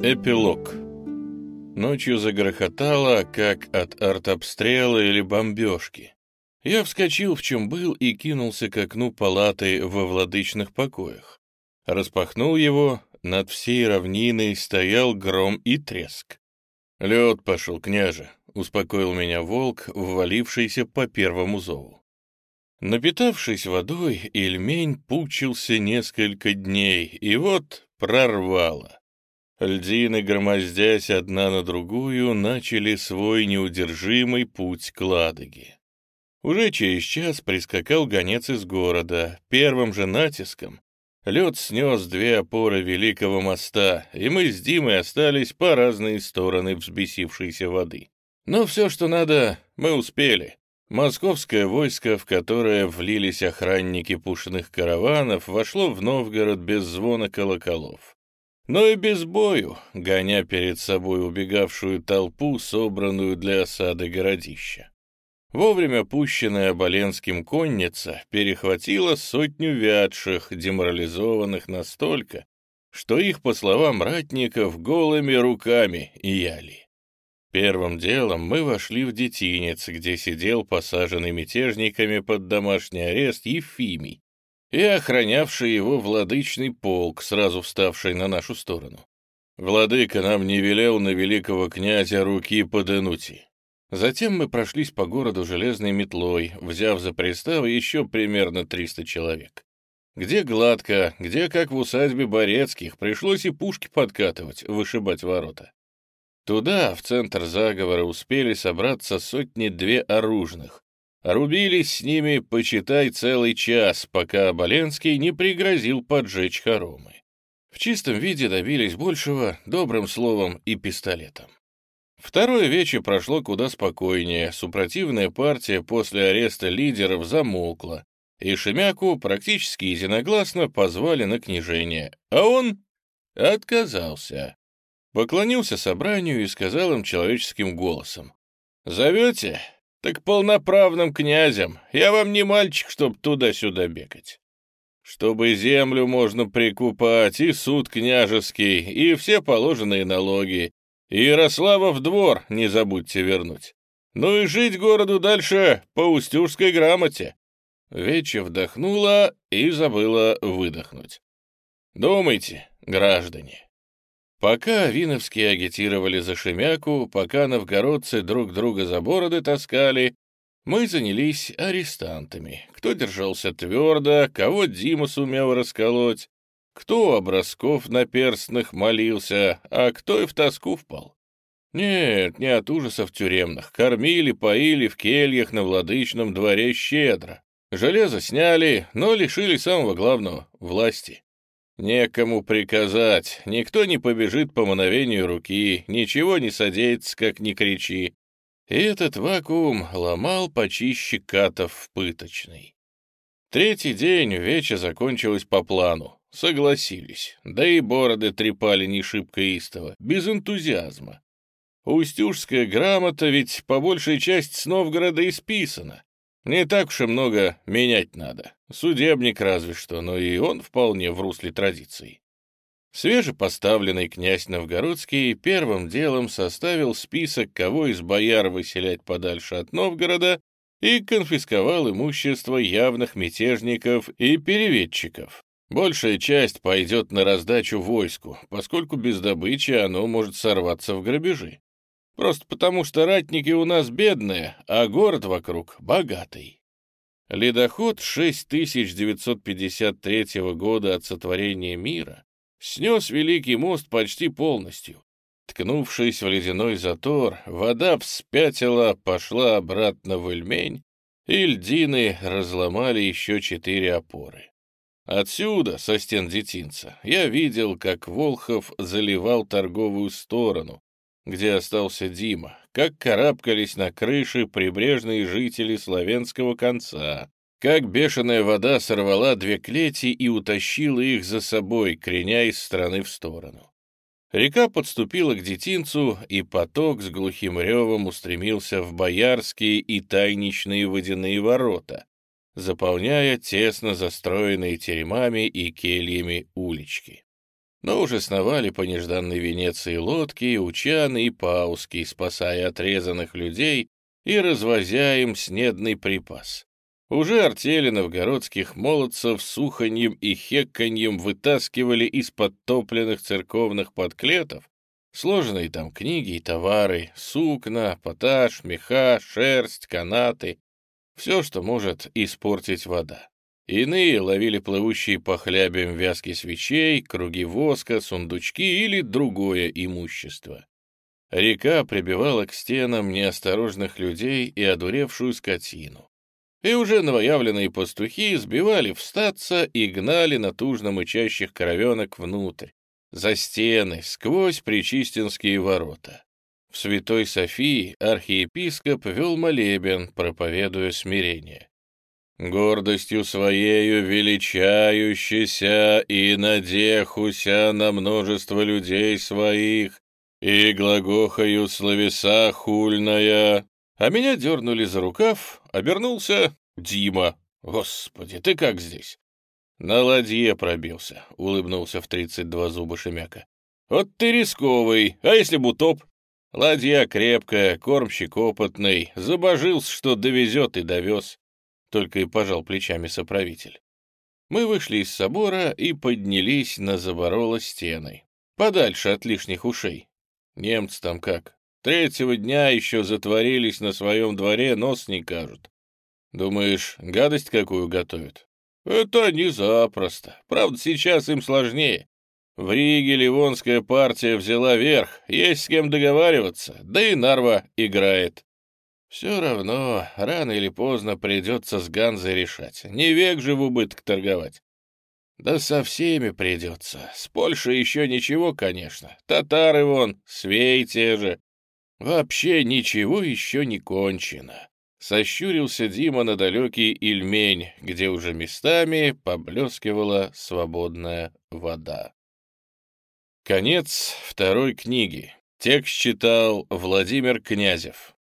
Эпилог. Ночью загрохотало, как от артобстрела или бомбежки. Я вскочил, в чем был, и кинулся к окну палаты во владычных покоях. Распахнул его, над всей равниной стоял гром и треск. «Лед пошел, княже», — успокоил меня волк, ввалившийся по первому зову. Напитавшись водой, Ильмень пучился несколько дней, и вот прорвало. Льдины, громоздясь одна на другую, начали свой неудержимый путь к Ладоге. Уже через час прискакал гонец из города. Первым же натиском лед снес две опоры Великого моста, и мы с Димой остались по разные стороны взбесившейся воды. Но все, что надо, мы успели. Московское войско, в которое влились охранники пушных караванов, вошло в Новгород без звона колоколов но и без бою, гоня перед собой убегавшую толпу, собранную для осады городища. Вовремя пущенная Оболенским конница перехватила сотню вятших, деморализованных настолько, что их, по словам ратников, голыми руками яли. Первым делом мы вошли в детинец, где сидел посаженный мятежниками под домашний арест Ефимий, и охранявший его владычный полк, сразу вставший на нашу сторону. Владыка нам не велел на великого князя руки подынуть. Затем мы прошлись по городу железной метлой, взяв за приставы еще примерно 300 человек. Где гладко, где, как в усадьбе Борецких, пришлось и пушки подкатывать, вышибать ворота. Туда, в центр заговора, успели собраться сотни-две оружных, Рубились с ними, почитай, целый час, пока Оболенский не пригрозил поджечь хоромы. В чистом виде добились большего добрым словом и пистолетом. Второе вечер прошло куда спокойнее, супротивная партия после ареста лидеров замолкла, и Шемяку практически единогласно позвали на княжение, а он отказался. Поклонился собранию и сказал им человеческим голосом. «Зовете? Так полноправным князем. Я вам не мальчик, чтоб туда-сюда бегать. Чтобы землю можно прикупать, и суд княжеский, и все положенные налоги. И Ярославов двор не забудьте вернуть. Ну и жить городу дальше по устюжской грамоте. Вече вдохнула и забыла выдохнуть. Думайте, граждане. Пока Виновские агитировали за Шемяку, пока новгородцы друг друга за бороды таскали, мы занялись арестантами. Кто держался твердо, кого Дима сумел расколоть, кто образков наперстных молился, а кто и в тоску впал. Нет, не от ужасов тюремных. Кормили, поили в кельях на владычном дворе щедро. Железо сняли, но лишили самого главного — власти. Некому приказать, никто не побежит по мановению руки, ничего не содеется, как ни кричи. И этот вакуум ломал почище катов в пыточный. Третий день веча закончилась по плану. Согласились, да и бороды трепали не шибко истово, без энтузиазма. Устюжская грамота ведь по большей части с Новгорода исписана. Не так уж и много менять надо. Судебник разве что, но и он вполне в русле традиций. Свежепоставленный князь Новгородский первым делом составил список, кого из бояр выселять подальше от Новгорода, и конфисковал имущество явных мятежников и переведчиков. Большая часть пойдет на раздачу войску, поскольку без добычи оно может сорваться в грабежи. Просто потому, что ратники у нас бедные, а город вокруг богатый. Ледоход 6953 года от сотворения мира снес Великий мост почти полностью. Ткнувшись в ледяной затор, вода вспятила, пошла обратно в Эльмень, и льдины разломали еще четыре опоры. Отсюда, со стен детинца, я видел, как Волхов заливал торговую сторону, где остался Дима, как карабкались на крыши прибрежные жители славянского конца, как бешеная вода сорвала две клети и утащила их за собой, креня из стороны в сторону. Река подступила к детинцу, и поток с глухим ревом устремился в боярские и тайничные водяные ворота, заполняя тесно застроенные теремами и кельями улички. Но уже сновали по нежданной Венеции лодки, учаны и пауски, спасая отрезанных людей и развозя им снедный припас. Уже артели новгородских молодцев суханьем и хеканьем вытаскивали из подтопленных церковных подклетов сложенные там книги и товары, сукна, поташ, меха, шерсть, канаты, все, что может испортить вода. Иные ловили плывущие по хлябям вязки свечей, круги воска, сундучки или другое имущество. Река прибивала к стенам неосторожных людей и одуревшую скотину. И уже новоявленные пастухи сбивали встаться и гнали натужно мычащих коровенок внутрь, за стены, сквозь Причистинские ворота. В Святой Софии архиепископ вел молебен, проповедуя смирение гордостью своею величающийся и надехуся на множество людей своих, и глагохаю словеса хульная. А меня дернули за рукав, обернулся Дима. Господи, ты как здесь? На ладье пробился, улыбнулся в тридцать два зуба Шемяка. Вот ты рисковый, а если бы утоп? Ладья крепкая, кормщик опытный, забожился, что довезет и довез только и пожал плечами соправитель. Мы вышли из собора и поднялись на заборола стены, подальше от лишних ушей. Немцы там как, третьего дня еще затворились на своем дворе, нос не кажут. Думаешь, гадость какую готовят? Это не запросто. Правда, сейчас им сложнее. В Риге Ливонская партия взяла верх, есть с кем договариваться, да и Нарва играет. Все равно, рано или поздно придется с Ганзой решать. Не век же в убыток торговать. Да со всеми придется. С Польшей еще ничего, конечно. Татары вон, свей те же. Вообще ничего еще не кончено. Сощурился Дима на далекий Ильмень, где уже местами поблескивала свободная вода. Конец второй книги. Текст читал Владимир Князев.